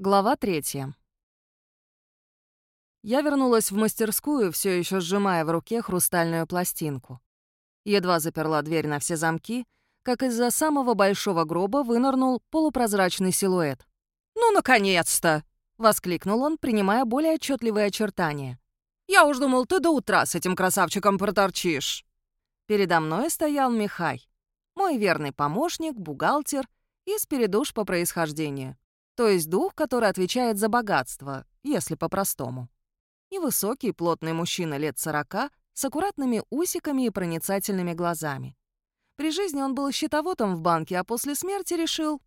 Глава третья. Я вернулась в мастерскую, все еще сжимая в руке хрустальную пластинку. Едва заперла дверь на все замки, как из-за самого большого гроба вынырнул полупрозрачный силуэт. «Ну, наконец-то!» — воскликнул он, принимая более отчетливые очертания. «Я уж думал, ты до утра с этим красавчиком проторчишь». Передо мной стоял Михай, мой верный помощник, бухгалтер и спиридуш по происхождению. То есть дух, который отвечает за богатство, если по-простому. Невысокий, плотный мужчина лет сорока с аккуратными усиками и проницательными глазами. При жизни он был счетоводом в банке, а после смерти решил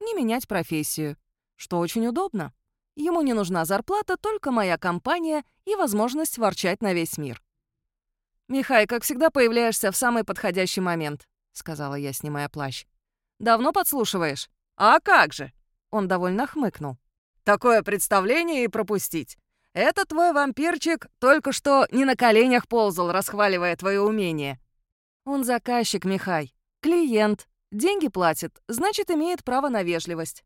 не менять профессию, что очень удобно. Ему не нужна зарплата, только моя компания и возможность ворчать на весь мир. «Михай, как всегда, появляешься в самый подходящий момент», — сказала я, снимая плащ. «Давно подслушиваешь?» «А как же!» Он довольно хмыкнул. «Такое представление и пропустить. Это твой вампирчик только что не на коленях ползал, расхваливая твое умение». «Он заказчик, Михай. Клиент. Деньги платит, значит, имеет право на вежливость».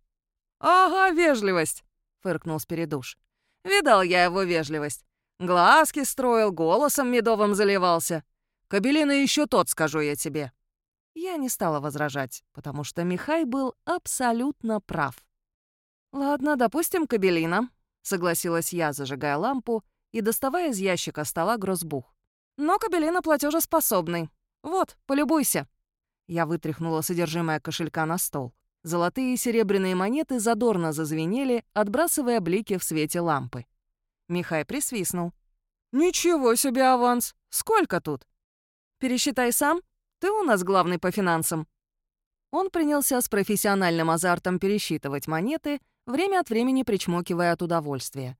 «Ага, вежливость», — фыркнул Спиридуш. «Видал я его вежливость. Глазки строил, голосом медовым заливался. Кабелина еще тот, скажу я тебе». Я не стала возражать, потому что Михай был абсолютно прав. «Ладно, допустим, кабелина», — согласилась я, зажигая лампу и доставая из ящика стола грозбух. «Но кабелина платежеспособный. Вот, полюбуйся». Я вытряхнула содержимое кошелька на стол. Золотые и серебряные монеты задорно зазвенели, отбрасывая блики в свете лампы. Михай присвистнул. «Ничего себе аванс! Сколько тут?» «Пересчитай сам. Ты у нас главный по финансам». Он принялся с профессиональным азартом пересчитывать монеты, время от времени причмокивая от удовольствия.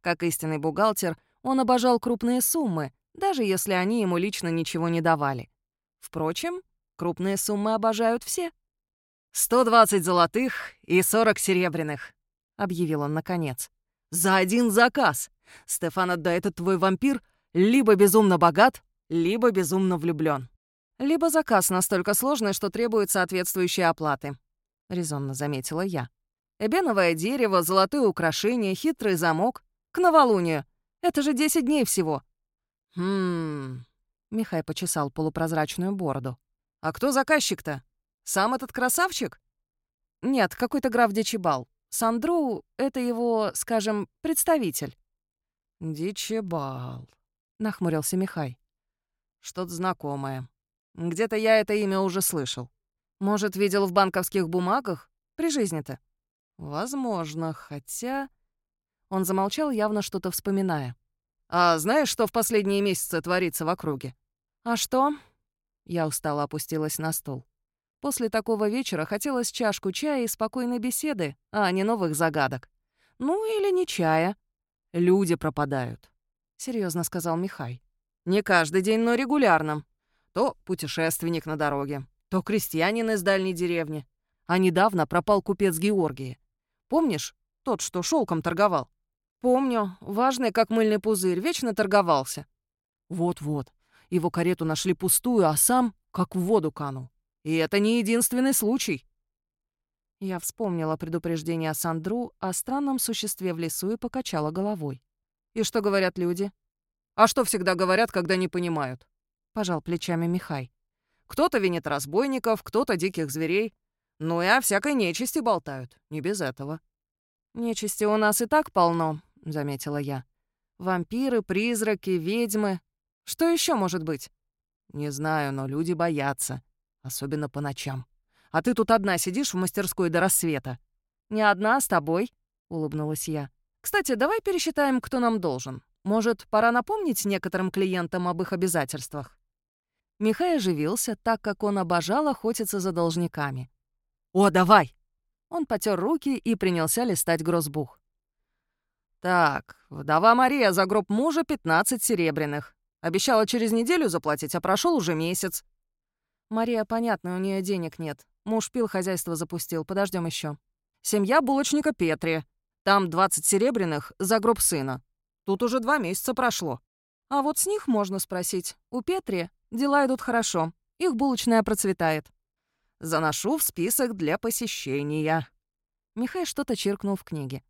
Как истинный бухгалтер, он обожал крупные суммы, даже если они ему лично ничего не давали. Впрочем, крупные суммы обожают все. «120 золотых и 40 серебряных», — объявил он наконец. «За один заказ! Стефан, да этот твой вампир либо безумно богат, либо безумно влюблен. «Либо заказ настолько сложный, что требует соответствующей оплаты», — резонно заметила я. Эбеновое дерево, золотые украшения, хитрый замок. К новолунию. Это же 10 дней всего. «Хм...» — Михай почесал полупрозрачную бороду. «А кто заказчик-то? Сам этот красавчик?» «Нет, какой-то граф Дичибал. Сандру — это его, скажем, представитель». «Дичибал», — нахмурился Михай. «Что-то знакомое. Где-то я это имя уже слышал. Может, видел в банковских бумагах? При жизни-то?» «Возможно, хотя...» Он замолчал, явно что-то вспоминая. «А знаешь, что в последние месяцы творится в округе?» «А что?» Я устало опустилась на стол. После такого вечера хотелось чашку чая и спокойной беседы, а не новых загадок. Ну или не чая. «Люди пропадают», — серьезно сказал Михай. «Не каждый день, но регулярно. То путешественник на дороге, то крестьянин из дальней деревни. А недавно пропал купец Георгии. Помнишь, тот, что шелком торговал? Помню, важный, как мыльный пузырь, вечно торговался. Вот-вот. Его карету нашли пустую, а сам как в воду канул. И это не единственный случай. Я вспомнила предупреждение Сандру о странном существе в лесу и покачала головой. И что говорят люди? А что всегда говорят, когда не понимают? Пожал плечами Михай. Кто-то винит разбойников, кто-то диких зверей. Ну и о всякой нечисти болтают, не без этого. «Нечисти у нас и так полно», — заметила я. «Вампиры, призраки, ведьмы. Что еще может быть?» «Не знаю, но люди боятся, особенно по ночам. А ты тут одна сидишь в мастерской до рассвета». «Не одна, с тобой», — улыбнулась я. «Кстати, давай пересчитаем, кто нам должен. Может, пора напомнить некоторым клиентам об их обязательствах?» Михай оживился, так как он обожал охотиться за должниками. «О, давай!» Он потер руки и принялся листать грозбух. «Так, вдова Мария за гроб мужа 15 серебряных. Обещала через неделю заплатить, а прошел уже месяц». «Мария, понятно, у нее денег нет. Муж пил, хозяйство запустил. Подождем еще. «Семья булочника Петри. Там 20 серебряных за гроб сына. Тут уже два месяца прошло». «А вот с них можно спросить. У Петри дела идут хорошо. Их булочная процветает». Заношу в список для посещения». Михай что-то чиркнул в книге.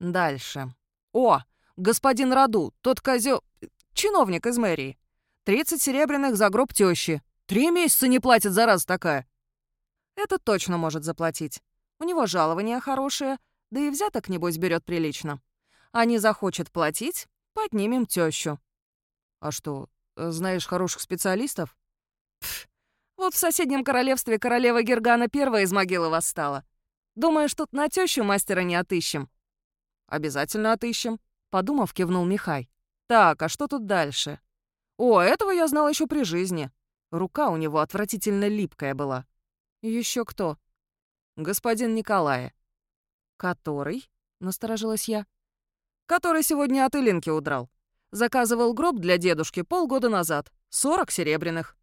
Дальше. О, господин Раду, тот козё... чиновник из мэрии. 30 серебряных за гроб тещи. Три месяца не платит за раз такая. Это точно может заплатить. У него жалование хорошее, да и взяток, небось, берет прилично. А не захочет платить, поднимем тещу. А что, знаешь хороших специалистов? Пф, вот в соседнем королевстве королева Гергана первая из могилы восстала. Думаешь, тут на тещу мастера не отыщем? Обязательно отыщем, подумав, кивнул Михай. Так, а что тут дальше? О, этого я знал еще при жизни. Рука у него отвратительно липкая была. Еще кто? Господин Николая. Который? Насторожилась я. Который сегодня от Илинки удрал. Заказывал гроб для дедушки полгода назад. Сорок серебряных.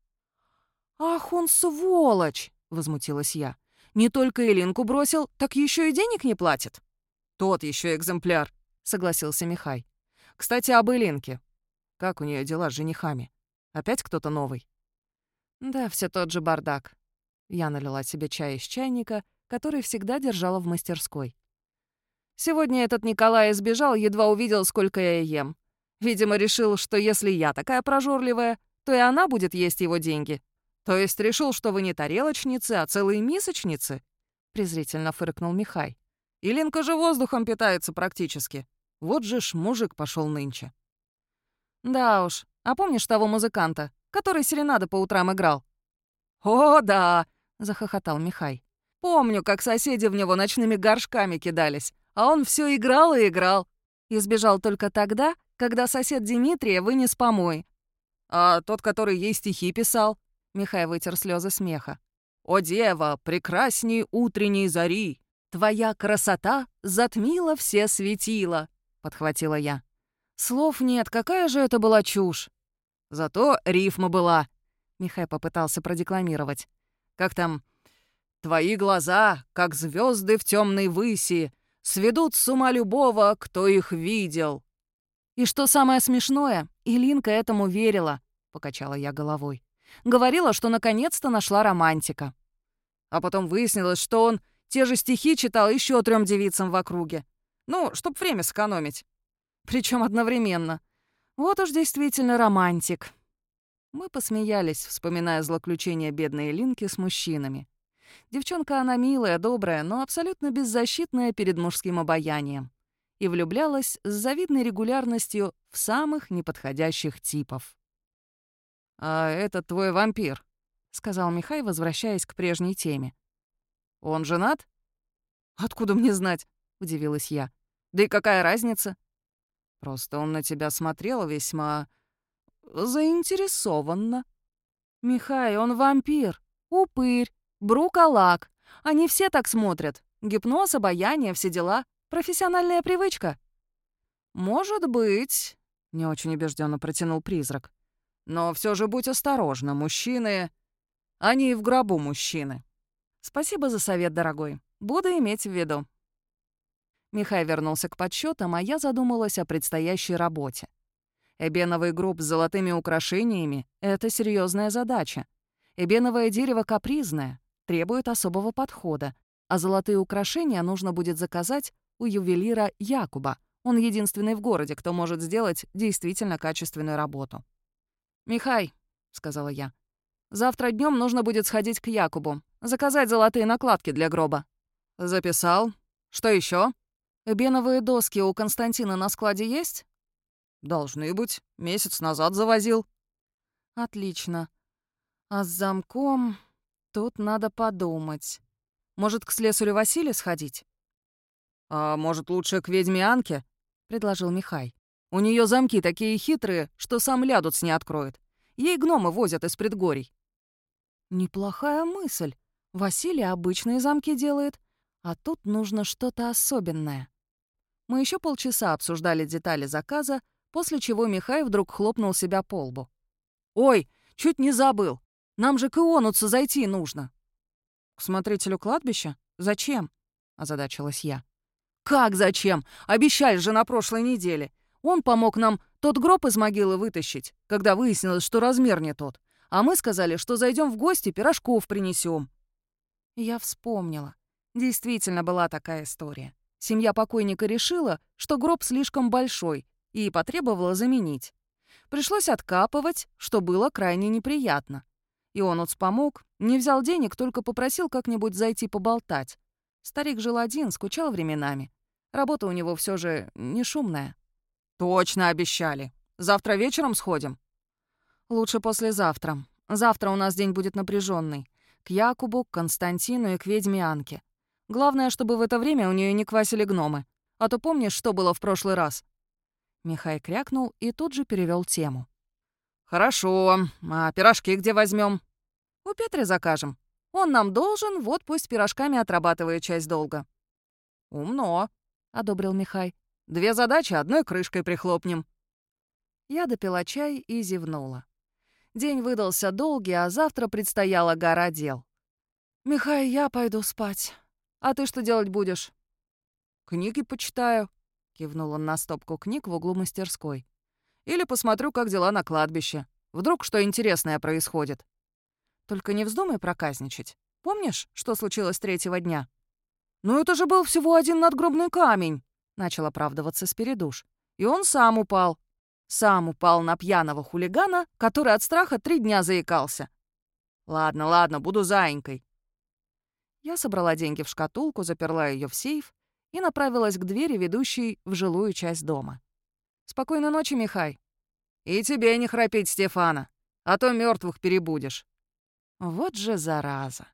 «Ах, он сволочь!» — возмутилась я. «Не только Илинку бросил, так еще и денег не платит». «Тот еще экземпляр», — согласился Михай. «Кстати, об Илинке. Как у нее дела с женихами? Опять кто-то новый?» «Да, все тот же бардак». Я налила себе чай из чайника, который всегда держала в мастерской. Сегодня этот Николай сбежал, едва увидел, сколько я ем. Видимо, решил, что если я такая прожорливая, то и она будет есть его деньги. То есть решил, что вы не тарелочницы, а целые мисочницы?» Презрительно фыркнул Михай. «Илинка же воздухом питается практически. Вот же ж мужик пошел нынче». «Да уж. А помнишь того музыканта, который серенады по утрам играл?» «О, да!» — захохотал Михай. «Помню, как соседи в него ночными горшками кидались, а он все играл и играл. И сбежал только тогда, когда сосед Дмитрия вынес помой. А тот, который ей стихи писал?» Михай вытер слезы смеха. «О, дева, прекрасней утренней зари! Твоя красота затмила все светила!» — подхватила я. «Слов нет, какая же это была чушь!» «Зато рифма была!» — Михай попытался продекламировать. «Как там? Твои глаза, как звезды в темной выси, сведут с ума любого, кто их видел». «И что самое смешное, Илинка этому верила», — покачала я головой. Говорила, что наконец-то нашла романтика. А потом выяснилось, что он те же стихи читал еще трем девицам в округе. Ну, чтоб время сэкономить. Причем одновременно. Вот уж действительно романтик. Мы посмеялись, вспоминая злоключения бедной Линки с мужчинами. Девчонка она милая, добрая, но абсолютно беззащитная перед мужским обаянием. И влюблялась с завидной регулярностью в самых неподходящих типов. «А этот твой вампир», — сказал Михай, возвращаясь к прежней теме. «Он женат?» «Откуда мне знать?» — удивилась я. «Да и какая разница?» «Просто он на тебя смотрел весьма... заинтересованно». «Михай, он вампир, упырь, брукалак. Они все так смотрят. Гипноз, обаяние, все дела. Профессиональная привычка». «Может быть», — не очень убежденно протянул призрак. Но все же будь осторожна, мужчины... Они и в гробу мужчины. Спасибо за совет, дорогой. Буду иметь в виду. Михай вернулся к подсчетам, а я задумалась о предстоящей работе. Эбеновый гроб с золотыми украшениями — это серьезная задача. Эбеновое дерево капризное, требует особого подхода, а золотые украшения нужно будет заказать у ювелира Якуба. Он единственный в городе, кто может сделать действительно качественную работу. «Михай», — сказала я, — «завтра днем нужно будет сходить к Якубу, заказать золотые накладки для гроба». «Записал. Что еще? «Беновые доски у Константина на складе есть?» «Должны быть. Месяц назад завозил». «Отлично. А с замком тут надо подумать. Может, к слесарю Василию сходить?» «А может, лучше к ведьме Анке?» — предложил Михай. У нее замки такие хитрые, что сам лядуц не откроет. Ей гномы возят из предгорий». «Неплохая мысль. Василий обычные замки делает, а тут нужно что-то особенное». Мы еще полчаса обсуждали детали заказа, после чего Михай вдруг хлопнул себя по лбу. «Ой, чуть не забыл. Нам же к Ионуцу зайти нужно». «К смотрителю кладбища? Зачем?» — озадачилась я. «Как зачем? Обещали же на прошлой неделе. Он помог нам тот гроб из могилы вытащить, когда выяснилось, что размер не тот. А мы сказали, что зайдем в гости, пирожков принесем. Я вспомнила. Действительно была такая история. Семья покойника решила, что гроб слишком большой, и потребовала заменить. Пришлось откапывать, что было крайне неприятно. Ионуц помог, не взял денег, только попросил как-нибудь зайти поболтать. Старик жил один, скучал временами. Работа у него все же не шумная. «Точно обещали. Завтра вечером сходим?» «Лучше послезавтра. Завтра у нас день будет напряженный. К Якубу, к Константину и к ведьме Анке. Главное, чтобы в это время у нее не квасили гномы. А то помнишь, что было в прошлый раз?» Михай крякнул и тут же перевел тему. «Хорошо. А пирожки где возьмем? «У Петри закажем. Он нам должен, вот пусть пирожками отрабатывает часть долга». «Умно», — одобрил Михай. «Две задачи одной крышкой прихлопнем». Я допила чай и зевнула. День выдался долгий, а завтра предстояла гора дел. «Михай, я пойду спать. А ты что делать будешь?» «Книги почитаю», — кивнул он на стопку книг в углу мастерской. «Или посмотрю, как дела на кладбище. Вдруг что интересное происходит». «Только не вздумай проказничать. Помнишь, что случилось третьего дня?» «Ну это же был всего один надгробный камень», — начал оправдываться Спиридуш. «И он сам упал. Сам упал на пьяного хулигана, который от страха три дня заикался. Ладно, ладно, буду заинькой». Я собрала деньги в шкатулку, заперла ее в сейф и направилась к двери, ведущей в жилую часть дома. «Спокойной ночи, Михай». «И тебе не храпеть, Стефана, а то мертвых перебудешь». Вот же зараза.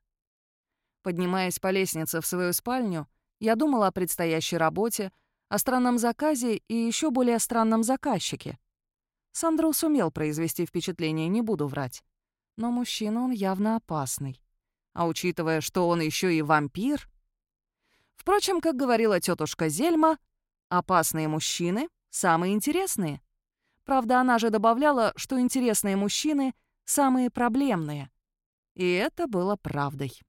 Поднимаясь по лестнице в свою спальню, я думала о предстоящей работе, о странном заказе и еще более странном заказчике. Сандро сумел произвести впечатление, не буду врать. Но мужчина он явно опасный. А учитывая, что он еще и вампир, Впрочем, как говорила тетушка Зельма, опасные мужчины — самые интересные. Правда, она же добавляла, что интересные мужчины — самые проблемные. И это было правдой.